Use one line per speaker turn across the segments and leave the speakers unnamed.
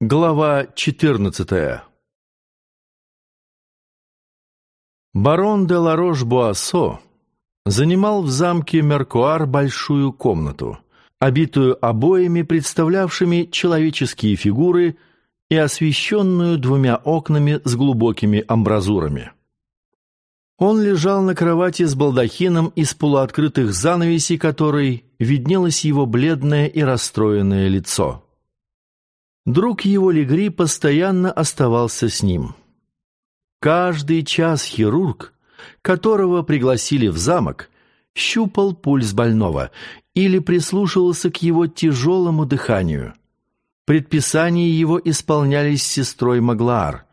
Глава 14 Барон де Ларош-Буассо занимал в замке Меркуар большую комнату, обитую обоями, представлявшими человеческие фигуры и освещенную двумя окнами с глубокими амбразурами. Он лежал на кровати с балдахином из полуоткрытых занавесей которой виднелось его бледное и расстроенное лицо. Друг его Легри постоянно оставался с ним. Каждый час хирург, которого пригласили в замок, щупал пульс больного или прислушивался к его тяжелому дыханию. Предписания его исполнялись сестрой Маглаар,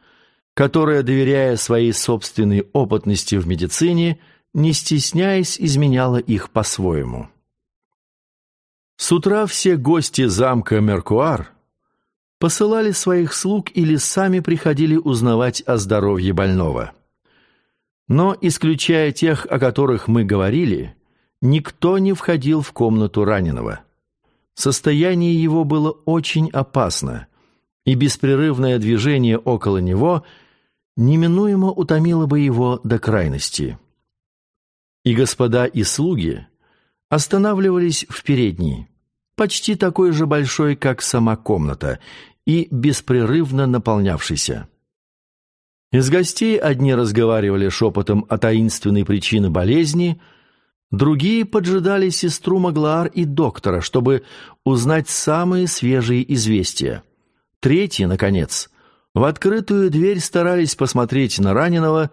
которая, доверяя своей собственной опытности в медицине, не стесняясь, изменяла их по-своему. С утра все гости замка Меркуар посылали своих слуг или сами приходили узнавать о здоровье больного. Но, исключая тех, о которых мы говорили, никто не входил в комнату раненого. Состояние его было очень опасно, и беспрерывное движение около него неминуемо утомило бы его до крайности. И господа и слуги останавливались в передней, почти такой же большой, как сама комната, и беспрерывно наполнявшийся. Из гостей одни разговаривали шепотом о таинственной причине болезни, другие поджидали сестру Маглаар и доктора, чтобы узнать самые свежие известия. Третьи, наконец, в открытую дверь старались посмотреть на раненого,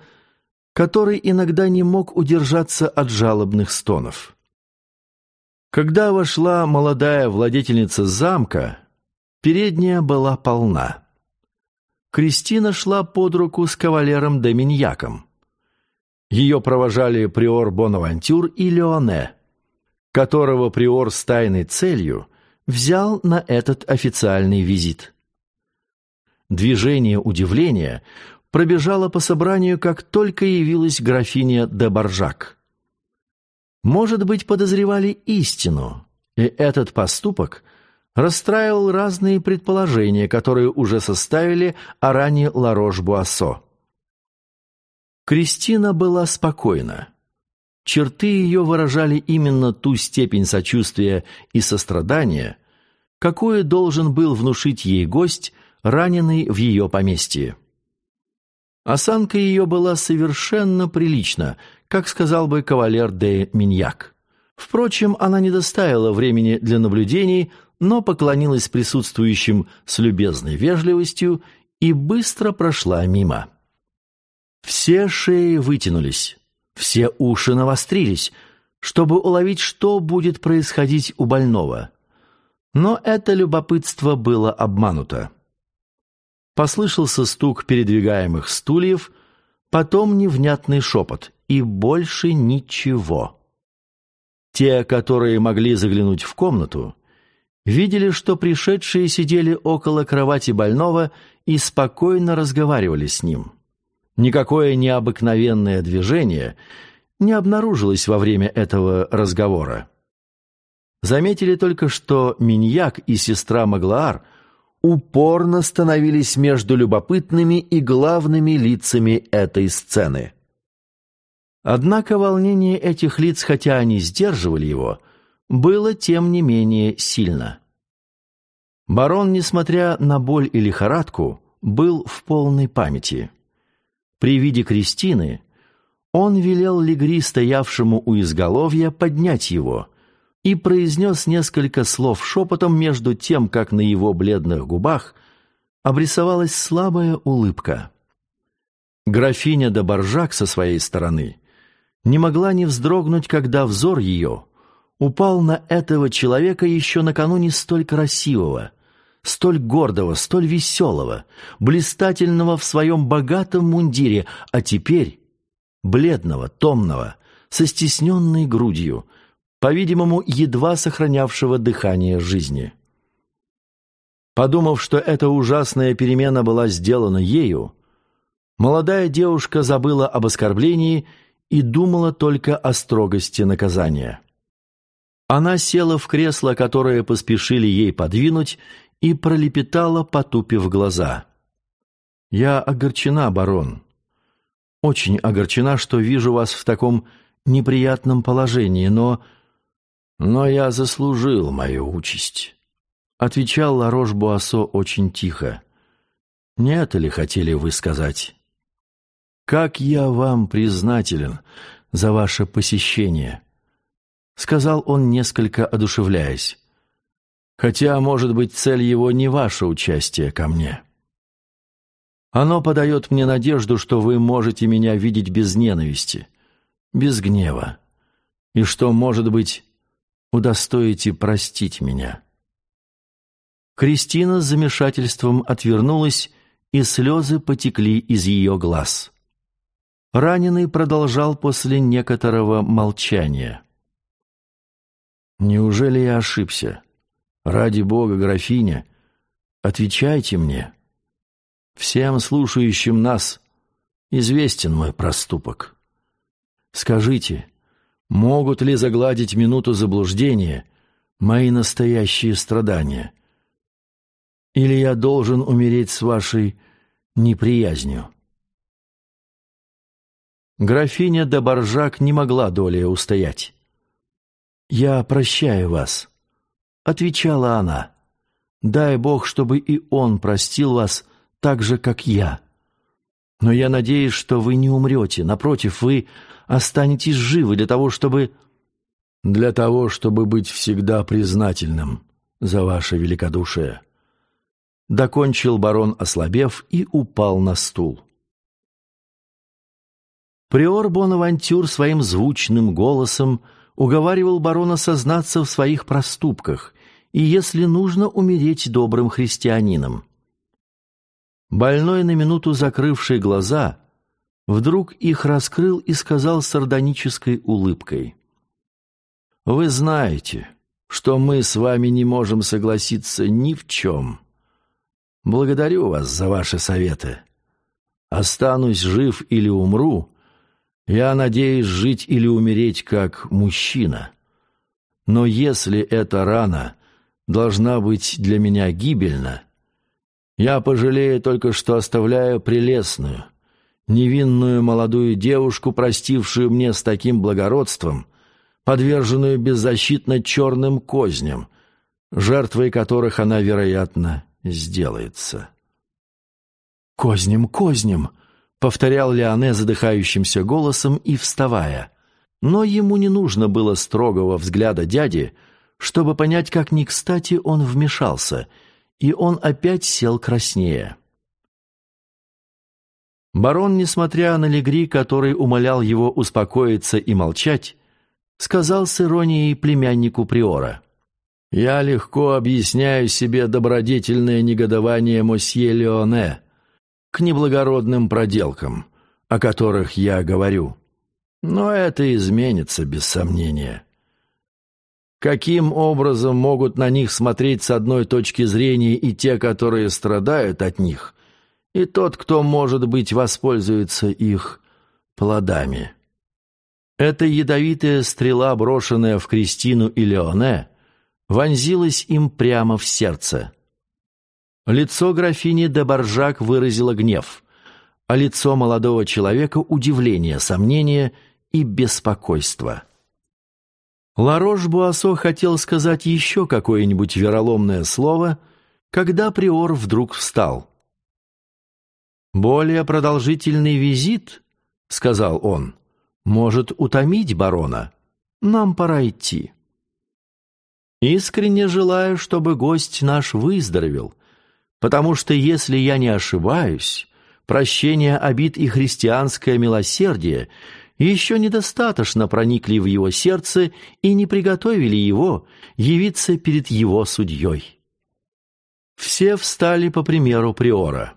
который иногда не мог удержаться от жалобных стонов. Когда вошла молодая владетельница замка, Передняя была полна. Кристина шла под руку с кавалером Доминьяком. Ее провожали приор Бонавантюр и Леоне, которого приор с тайной целью взял на этот официальный визит. Движение удивления пробежало по собранию, как только явилась графиня де Баржак. Может быть, подозревали истину, и этот поступок – расстраивал разные предположения, которые уже составили о ране Ларош-Буассо. Кристина была спокойна. Черты ее выражали именно ту степень сочувствия и сострадания, какую должен был внушить ей гость, раненый в ее поместье. Осанка ее была совершенно прилична, как сказал бы кавалер де Миньяк. Впрочем, она не доставила времени для наблюдений но поклонилась присутствующим с любезной вежливостью и быстро прошла мимо. Все шеи вытянулись, все уши навострились, чтобы уловить, что будет происходить у больного. Но это любопытство было обмануто. Послышался стук передвигаемых стульев, потом невнятный шепот, и больше ничего. Те, которые могли заглянуть в комнату, видели, что пришедшие сидели около кровати больного и спокойно разговаривали с ним. Никакое необыкновенное движение не обнаружилось во время этого разговора. Заметили только, что Миньяк и сестра Маглаар упорно становились между любопытными и главными лицами этой сцены. Однако волнение этих лиц, хотя они сдерживали его, было тем не менее сильно. Барон, несмотря на боль и лихорадку, был в полной памяти. При виде Кристины он велел Легри, стоявшему у изголовья, поднять его и произнес несколько слов шепотом между тем, как на его бледных губах обрисовалась слабая улыбка. Графиня де Боржак со своей стороны не могла не вздрогнуть, когда взор ее упал на этого человека еще накануне столь красивого, столь гордого, столь веселого, блистательного в своем богатом мундире, а теперь бледного, томного, со стесненной грудью, по-видимому, едва сохранявшего дыхание жизни. Подумав, что эта ужасная перемена была сделана ею, молодая девушка забыла об оскорблении и думала только о строгости наказания. Она села в кресло, которое поспешили ей подвинуть, и пролепетала, потупив глаза. «Я огорчена, барон. Очень огорчена, что вижу вас в таком неприятном положении, но... Но я заслужил мою участь», — отвечал Ларош-Буассо очень тихо. «Не это ли хотели вы сказать?» «Как я вам признателен за ваше посещение», — сказал он, несколько одушевляясь. «Хотя, может быть, цель его не ваше участие ко мне». Оно подает мне надежду, что вы можете меня видеть без ненависти, без гнева, и что, может быть, удостоите простить меня». Кристина с замешательством отвернулась, и слезы потекли из ее глаз. Раненый продолжал после некоторого молчания. «Неужели я ошибся? Ради Бога, графиня, отвечайте мне. Всем слушающим нас известен мой проступок. Скажите, могут ли загладить минуту заблуждения мои настоящие страдания? Или я должен умереть с вашей неприязнью?» Графиня де Боржак не могла долее устоять. «Я прощаю вас», — отвечала она. «Дай Бог, чтобы и он простил вас так же, как я. Но я надеюсь, что вы не умрете. Напротив, вы останетесь живы для того, чтобы...» «Для того, чтобы быть всегда признательным за ваше великодушие», — докончил барон, ослабев, и упал на стул. Приор Бонавантюр своим звучным голосом уговаривал барона сознаться в своих проступках и, если нужно, умереть добрым христианином. Больной на минуту закрывший глаза, вдруг их раскрыл и сказал сардонической улыбкой. «Вы знаете, что мы с вами не можем согласиться ни в чем. Благодарю вас за ваши советы. Останусь жив или умру, я надеюсь жить или умереть как мужчина. Но если эта рана должна быть для меня гибельна, я пожалею только, что оставляю прелестную, невинную молодую девушку, простившую мне с таким благородством, подверженную беззащитно черным козням, жертвой которых она, вероятно, сделается. «Кознем, кознем!» — повторял Леоне задыхающимся голосом и вставая. Но ему не нужно было строгого взгляда дяди, чтобы понять, как не кстати он вмешался — и он опять сел краснее. Барон, несмотря на Легри, который умолял его успокоиться и молчать, сказал с иронией племяннику Приора. «Я легко объясняю себе добродетельное негодование мосье Леоне к неблагородным проделкам, о которых я говорю. Но это изменится, без сомнения. Каким образом могут на них смотреть с одной точки зрения и те, которые страдают от них, и тот, кто, может быть, воспользуется их плодами? Эта ядовитая стрела, брошенная в Кристину и Леоне, вонзилась им прямо в сердце. Лицо графини де Боржак выразило гнев, а лицо молодого человека — удивление, сомнение и беспокойство. Ларош-Буассо хотел сказать еще какое-нибудь вероломное слово, когда приор вдруг встал. «Более продолжительный визит, — сказал он, — может утомить барона. Нам пора идти. Искренне желаю, чтобы гость наш выздоровел, потому что, если я не ошибаюсь, прощение обид и христианское милосердие — еще недостаточно проникли в его сердце и не приготовили его явиться перед его судьей. Все встали по примеру Приора.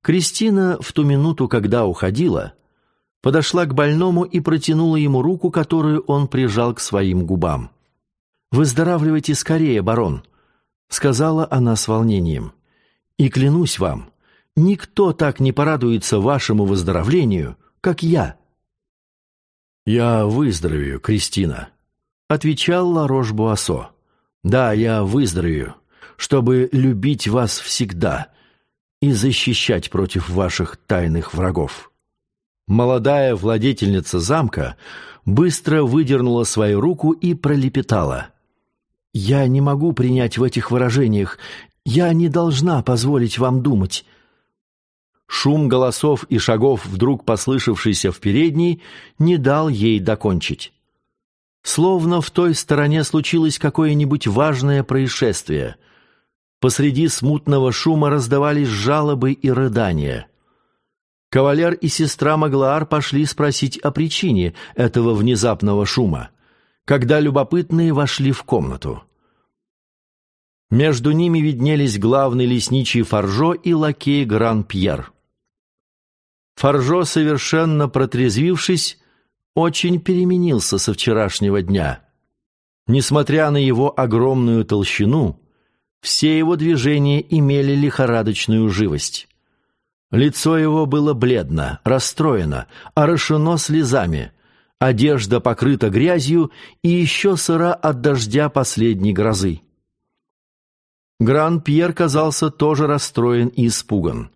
Кристина в ту минуту, когда уходила, подошла к больному и протянула ему руку, которую он прижал к своим губам. «Выздоравливайте скорее, барон», — сказала она с волнением. «И клянусь вам, никто так не порадуется вашему выздоровлению, как я». «Я выздоровею, Кристина», — отвечал Ларош-Буассо. «Да, я выздоровею. чтобы любить вас всегда и защищать против ваших тайных врагов». Молодая владетельница замка быстро выдернула свою руку и пролепетала. «Я не могу принять в этих выражениях. Я не должна позволить вам думать». Шум голосов и шагов, вдруг послышавшийся в передней, не дал ей докончить. Словно в той стороне случилось какое-нибудь важное происшествие. Посреди смутного шума раздавались жалобы и рыдания. Кавалер и сестра Маглаар пошли спросить о причине этого внезапного шума, когда любопытные вошли в комнату. Между ними виднелись главный лесничий Фаржо и лакей Гран-Пьер. Фаржо, совершенно протрезвившись, очень переменился со вчерашнего дня. Несмотря на его огромную толщину, все его движения имели лихорадочную живость. Лицо его было бледно, расстроено, орошено слезами. Одежда покрыта грязью и еще сыра от дождя последней грозы. Гран-Пьер казался тоже расстроен и испуган.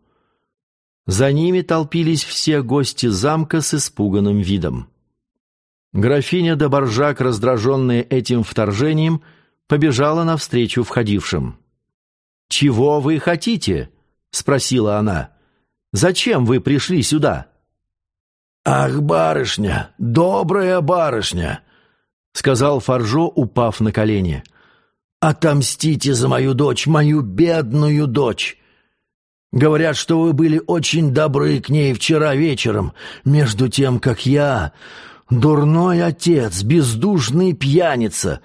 За ними толпились все гости замка с испуганным видом. Графиня де Боржак, раздраженная этим вторжением, побежала навстречу входившим. «Чего вы хотите?» — спросила она. Зачем вы пришли сюда?»
«Ах, барышня, добрая барышня!» — сказал Фаржо, упав на колени. «Отомстите за мою дочь, мою бедную дочь!» Говорят, что вы были очень добры к ней вчера вечером, между тем, как я, дурной отец, бездушный пьяница,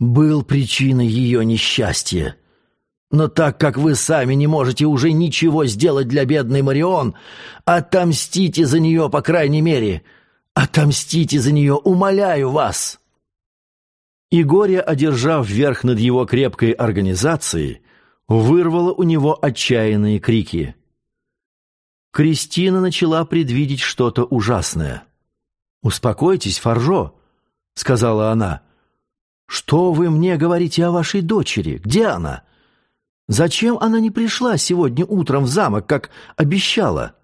был причиной ее несчастья. Но так как вы сами не можете уже ничего сделать для бедной Марион, отомстите за нее, по крайней мере. Отомстите за нее, умоляю вас!»
И горе, одержав верх над его крепкой организацией, вырвало у него отчаянные крики. Кристина начала предвидеть что-то ужасное. «Успокойтесь, Фаржо», — сказала она. «Что вы мне говорите о вашей дочери? Где она?» Зачем она не пришла сегодня утром в замок, как обещала?»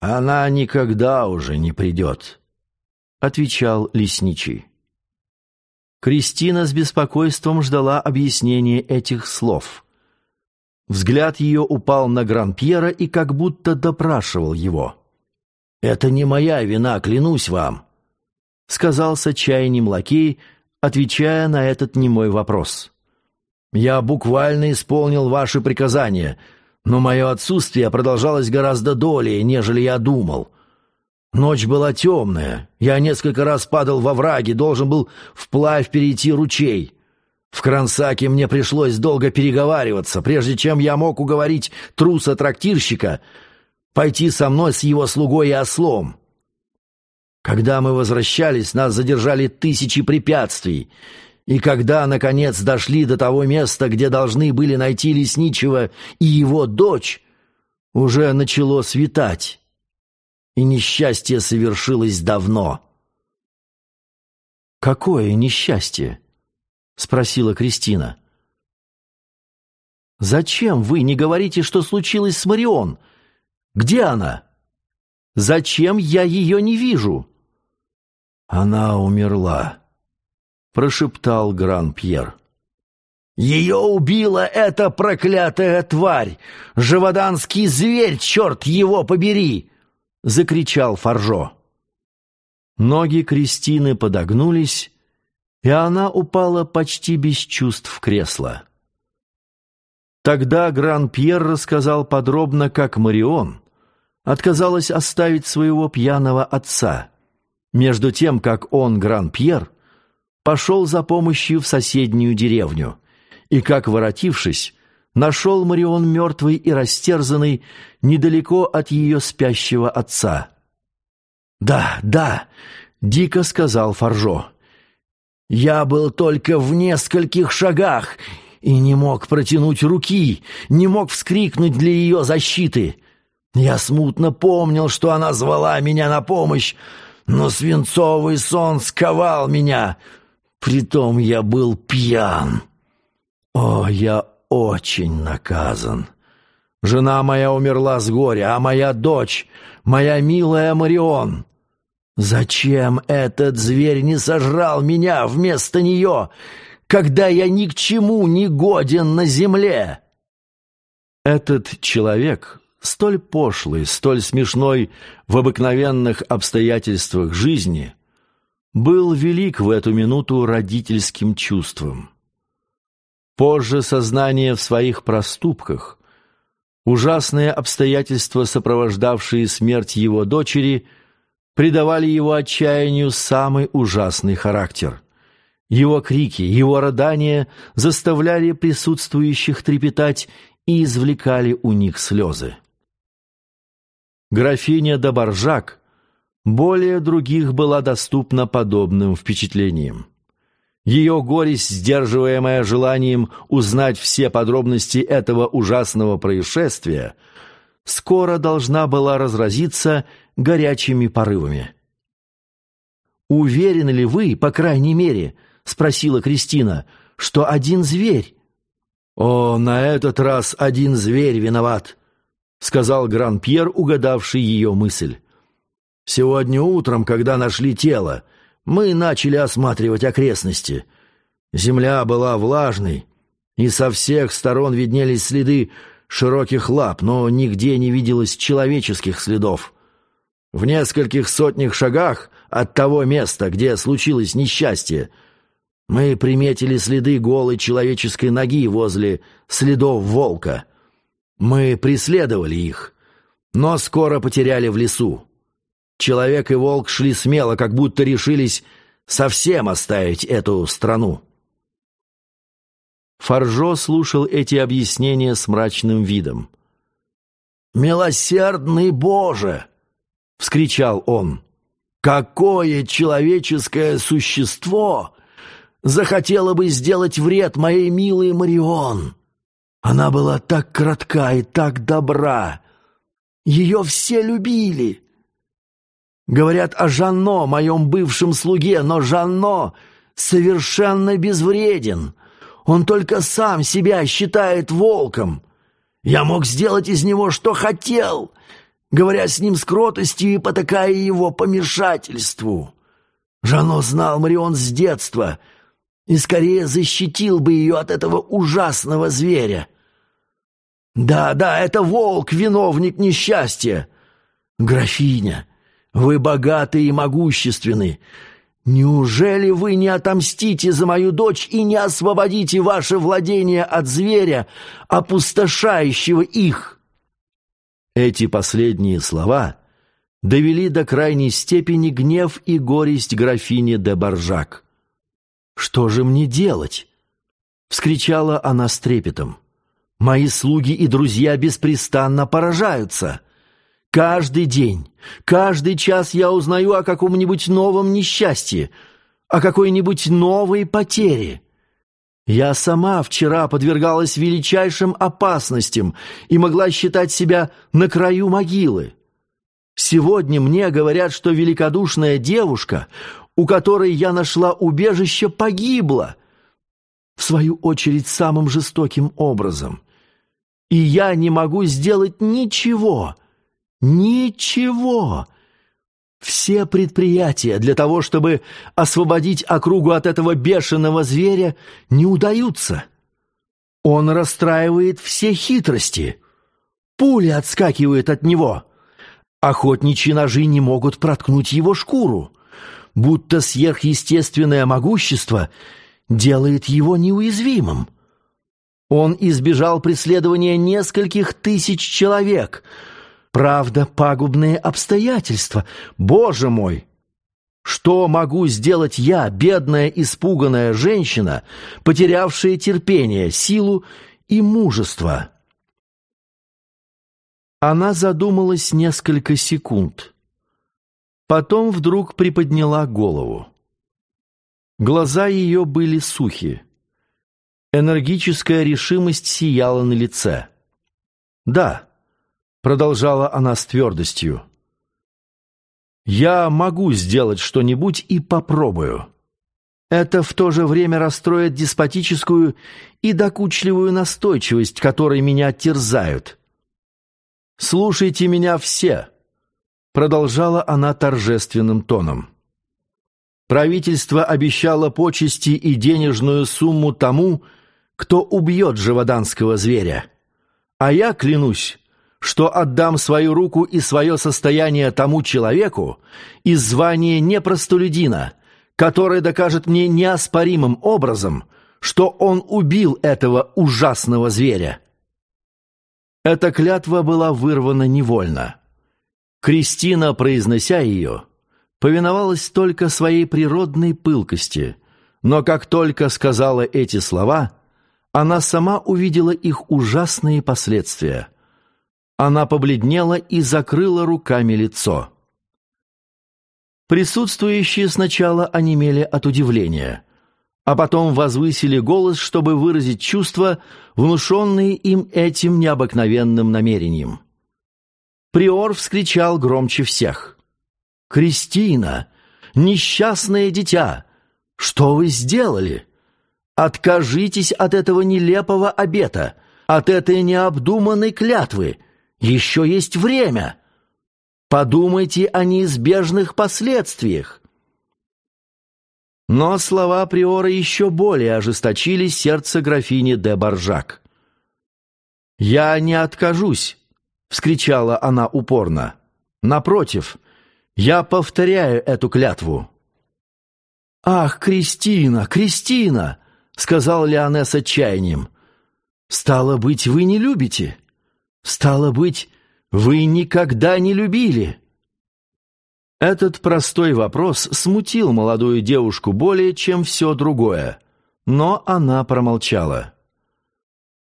«Она никогда уже не придет», — отвечал лесничий.
Кристина с беспокойством ждала объяснения этих слов. Взгляд ее упал на Гран-Пьера и как будто допрашивал его.
«Это не моя вина, клянусь вам», — сказал с отчаянием лакей, отвечая на этот немой вопрос. Я буквально исполнил ваши приказания, но мое отсутствие продолжалось гораздо долее, нежели я думал. Ночь была темная, я несколько раз падал во враги, должен был вплавь перейти ручей. В Крансаке мне пришлось долго переговариваться, прежде чем я мог уговорить труса-трактирщика пойти со мной с его слугой и ослом. Когда мы возвращались, нас задержали тысячи препятствий — и когда, наконец, дошли до того места, где должны были найти лесничего и его дочь, уже начало светать, и несчастье совершилось давно.
«Какое несчастье?» — спросила Кристина. «Зачем вы не говорите, что случилось с Марион? Где она? Зачем я ее не вижу?»
«Она умерла», прошептал Гран-Пьер. «Ее убила эта проклятая тварь! Живоданский зверь, черт его побери!» — закричал Фаржо.
Ноги Кристины подогнулись, и она упала почти без чувств в кресло. Тогда Гран-Пьер рассказал подробно, как Марион отказалась оставить своего пьяного отца, между тем, как он, Гран-Пьер, пошел за помощью в соседнюю деревню, и, как воротившись, нашел Марион мертвый и растерзанный недалеко от ее спящего отца.
«Да, да», — дико сказал Фаржо. «Я был только в нескольких шагах и не мог протянуть руки, не мог вскрикнуть для ее защиты. Я смутно помнил, что она звала меня на помощь, но свинцовый сон сковал меня, Притом я был пьян. «О, я очень наказан. Жена моя умерла с горя, а моя дочь, моя милая Марион. Зачем этот зверь не сожрал меня вместо нее, когда я ни к чему не годен на земле?»
Этот человек, столь пошлый, столь смешной в обыкновенных обстоятельствах жизни, был велик в эту минуту родительским чувством. Позже сознание в своих проступках, ужасные обстоятельства, сопровождавшие смерть его дочери, придавали его отчаянию самый ужасный характер. Его крики, его рыдания заставляли присутствующих трепетать и извлекали у них слезы. Графиня де Баржак более других была доступна подобным впечатлениям. Ее горесть, сдерживаемая желанием узнать все подробности этого ужасного происшествия, скоро должна была разразиться горячими порывами. «Уверены ли вы, по крайней мере, — спросила Кристина, — что один зверь?»
«О, на этот раз один зверь виноват», — сказал Гран-Пьер, угадавший ее мысль. «Сегодня утром, когда нашли тело, — мы начали осматривать окрестности. Земля была влажной, и со всех сторон виднелись следы широких лап, но нигде не виделось человеческих следов. В нескольких сотнях шагах от того места, где случилось несчастье, мы приметили следы голой человеческой ноги возле следов волка. Мы преследовали их, но скоро потеряли в лесу. Человек и волк шли смело, как будто решились совсем оставить эту страну.
Фаржо слушал эти объяснения с мрачным видом.
«Милосердный Боже!» — вскричал он. «Какое человеческое существо захотело бы сделать вред моей милой Марион! Она была так кратка и так добра! Ее все любили!» Говорят о Жанно, моем бывшем слуге, но Жанно совершенно безвреден. Он только сам себя считает волком. Я мог сделать из него, что хотел, говоря с ним с кротостью и потакая его помешательству. Жано знал Марион с детства и скорее защитил бы ее от этого ужасного зверя. Да, да, это волк, виновник несчастья. Графиня, вы богаты и могущественны. Неужели вы не отомстите за мою дочь и не освободите ваше владение от зверя, опустошающего их?»
Эти последние слова довели до крайней степени гнев и горесть графини де Баржак. «Что же мне делать?» — вскричала она с трепетом. «Мои слуги и друзья беспрестанно поражаются. Каждый день, каждый час я узнаю о каком-нибудь новом несчастье, о какой-нибудь новой потере. Я сама вчера подвергалась величайшим опасностям и могла считать себя на краю могилы. Сегодня мне говорят, что великодушная девушка, у которой я нашла убежище, погибла, в свою очередь самым жестоким образом. И я не могу сделать ничего — Ничего! Все предприятия для того, чтобы освободить округу от этого бешеного зверя, не удаются. Он расстраивает все хитрости. Пули отскакивают от него. Охотничьи ножи не могут проткнуть его шкуру. Будто сверхъестественное могущество делает его неуязвимым. Он избежал преследования нескольких тысяч человек — Правда, пагубные обстоятельства. Боже мой! Что могу сделать я, бедная испуганная женщина, потерявшая терпение, силу и мужество?» Она задумалась несколько секунд. Потом вдруг приподняла голову. Глаза ее были сухи. Энергическая решимость сияла на лице. «Да, Продолжала она с твердостью. «Я могу сделать что-нибудь и попробую.
Это в то же время расстроит деспотическую и докучливую настойчивость, которой меня терзают. «Слушайте меня все!» — продолжала она торжественным тоном. Правительство обещало почести и денежную сумму тому, кто убьет живоданского зверя. А я клянусь, что отдам свою руку и свое состояние тому человеку из звания не простолюдина, который докажет мне неоспоримым образом, что он убил этого ужасного зверя. Эта клятва была вырвана невольно. Кристина, произнося ее, повиновалась только своей природной пылкости, но как только сказала эти слова, она сама увидела их ужасные последствия. Она побледнела и закрыла руками лицо. Присутствующие сначала онемели от удивления, а потом возвысили голос, чтобы выразить чувства, внушенные им этим необыкновенным намерением. Приор вскричал громче всех — «Кристина, несчастное дитя, что вы сделали? Откажитесь от этого нелепого обета, от этой необдуманной клятвы. Еще есть время. Подумайте о неизбежных последствиях». Но слова Приора еще более ожесточили сердце графини де Баржак. «Я не откажусь!» — вскричала она упорно. «Напротив, я повторяю эту клятву». «Ах, Кристина, Кристина!» — сказал Леоне с отчаянием. «Стало быть, вы не любите? Стало быть, вы никогда не любили?» Этот простой вопрос смутил молодую девушку более, чем все другое, но она промолчала.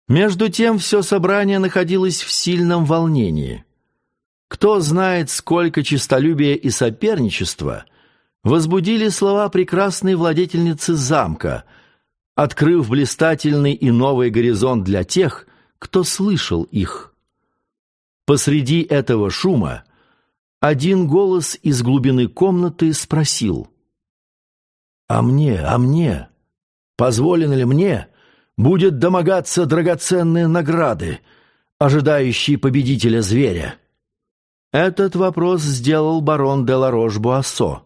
Между тем все собрание находилось в сильном волнении. Кто знает, сколько честолюбия и соперничества возбудили слова прекрасной владетельницы замка, открыв блистательный и новый горизонт для тех, кто слышал их. Посреди этого шума один голос из глубины комнаты спросил. «А мне, а мне? Позволено ли мне будет домогаться драгоценные награды, ожидающие победителя зверя?» Этот вопрос сделал барон де Ларош-Буассо.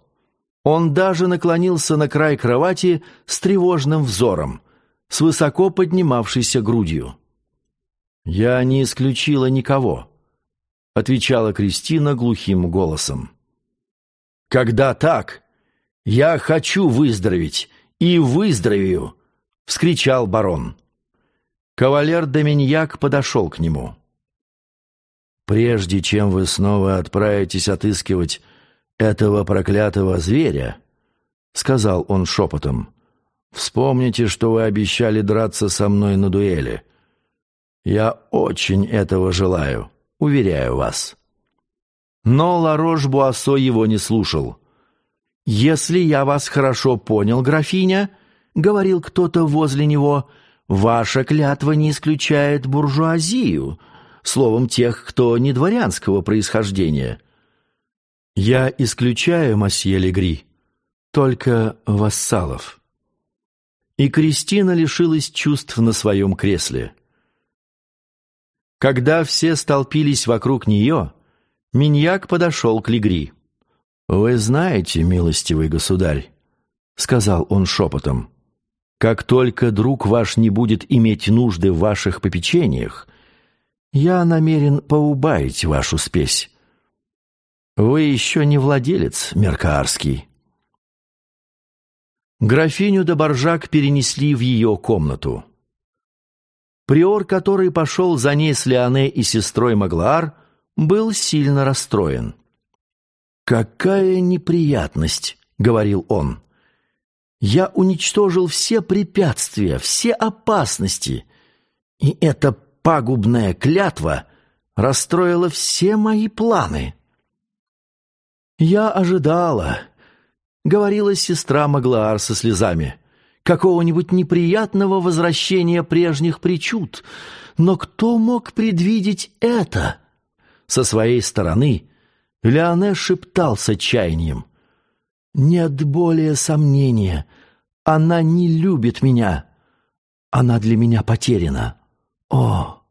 Он даже наклонился на край кровати с тревожным взором, с высоко поднимавшейся грудью. «Я не исключила никого», — отвечала Кристина глухим голосом. «Когда так, я хочу выздороветь и выздоровею!» — вскричал барон. Кавалер Доминьяк подошел к нему. Прежде чем вы снова отправитесь отыскивать этого проклятого зверя, — сказал он шепотом, — вспомните, что вы обещали драться со мной на дуэли. Я очень этого желаю, уверяю вас. Но Ларош-Буассо его не слушал. «Если я вас хорошо понял, графиня», — говорил кто-то возле него, — «ваша клятва не исключает буржуазию» словом, тех, кто не дворянского происхождения. Я исключаю, масье Легри, только вассалов. И Кристина лишилась чувств на своем кресле. Когда все столпились вокруг нее, Миньяк подошел к Легри. «Вы знаете, милостивый государь», — сказал он шепотом, — «как только друг ваш не будет иметь нужды в ваших попечениях, я намерен поубавить вашу спесь. Вы еще не владелец Меркаарский. Графиню де Боржак перенесли в ее комнату. Приор, который пошел за ней с Леоне и сестрой Маглаар, был сильно расстроен. «Какая неприятность!» — говорил он. «Я уничтожил все препятствия, все опасности, и это пагубная клятва расстроила все мои планы. «Я ожидала», — говорила сестра Маглаар со слезами, «какого-нибудь неприятного возвращения прежних причуд, но кто мог предвидеть это?» Со своей стороны Леоне шептал с отчаянием. «Нет более сомнения, Она не любит меня. Она для меня потеряна. О,